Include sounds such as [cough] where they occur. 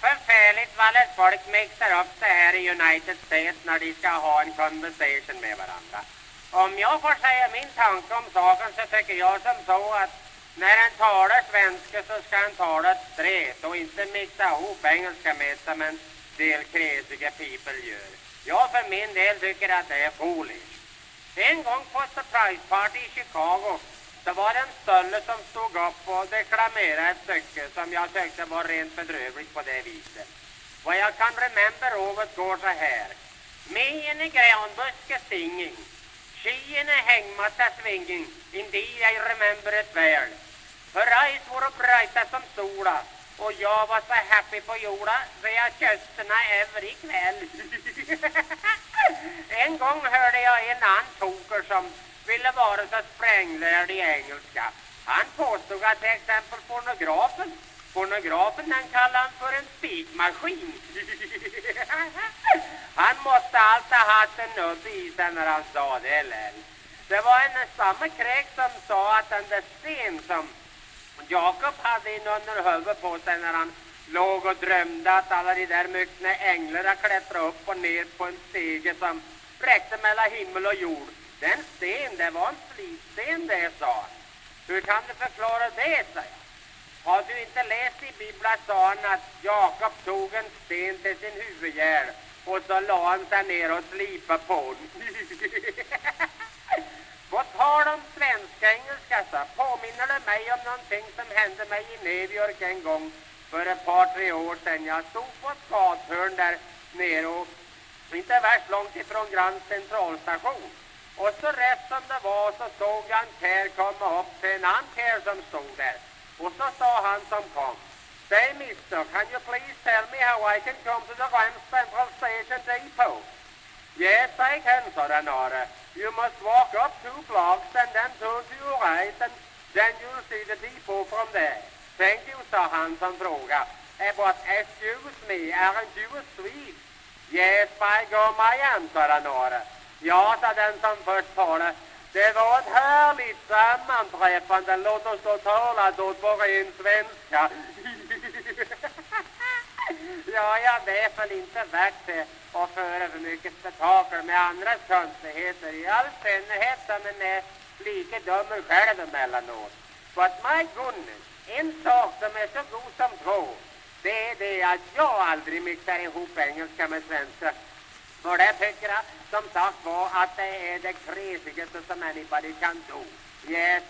förfärligt vad ett folk mixar upp det här i United States när de ska ha en conversation med varandra. Om jag får säga min tanke om saken så tycker jag som så att när en talar svenska så ska en tala straight och inte mixa ihop engelska med som en del kresiga people gör. Jag för min del tycker att det är foolish. En gång på ett surprise party i Chicago det var en stölle som stod upp och deklamerade ett stycke som jag tyckte var rent bedrövligt på det viset. Vad jag kan remember ovet går så här. Me i a granbuske singing, skien i hängmatta swinging, indeed I remember it well. Her eyes were brighta som sola och jag var så happy på jorda så jag kysste every kväll. [laughs] en gång hörde jag en annan toker som ville vara så spränglärd i engelska. Han påstod att till exempel pornografen, pornografen den kallade han för en spikmaskin. [laughs] han måste alltid ha haft en nubbe i sig när han sa det, eller? Det var en samma kräk som sa att den där sten som Jakob hade in under huvudet på sig när han låg och drömde att alla de där myckna änglarna klättrade upp och ner på en stege som räckte mellan himmel och jord. Den sten, det var en slipsten det, sa han. Hur kan du förklara det, sa jag. Har du inte läst i Bibeln, sa han, att Jakob tog en sten till sin huvudgärd och så la han sig ner och slipade på den. [laughs] På tal om svensk-engelska, så påminner det mig om någonting som hände mig i New York en gång för ett par, tre år sedan. Jag stod på ett gathörn där nere och inte värst långt ifrån Grand centralstation. Och så rätt som det var så såg jag en kär komma upp till en annan kär som stod där. Och så sa han som kom. Say mister, can you please tell me how I can come to the Grand Central Station Depot? Yes, I can, sa den andre. You must walk up two blocks and then turn to your right and then you'll see the depot from there. Thank you, sa han som frågade. Eh, but excuse me, aren't you a Swede? Yes, by God I am, sa den andre. Ja, sa den som först talade. Det var ett härligt sammanträffande. Låt oss då tala då på ren svenska. [laughs] ja, jag vet väl inte värt det att föra för mycket spektakel med andras konstigheter. I all synnerhet som en är lika dum själv emellanåt. But my goodness, en sak som är så god som två, det är det att jag aldrig mixar ihop engelska med svenska. För det tycker jag som sagt var att det är det krisigaste som anybody kan do. Yes.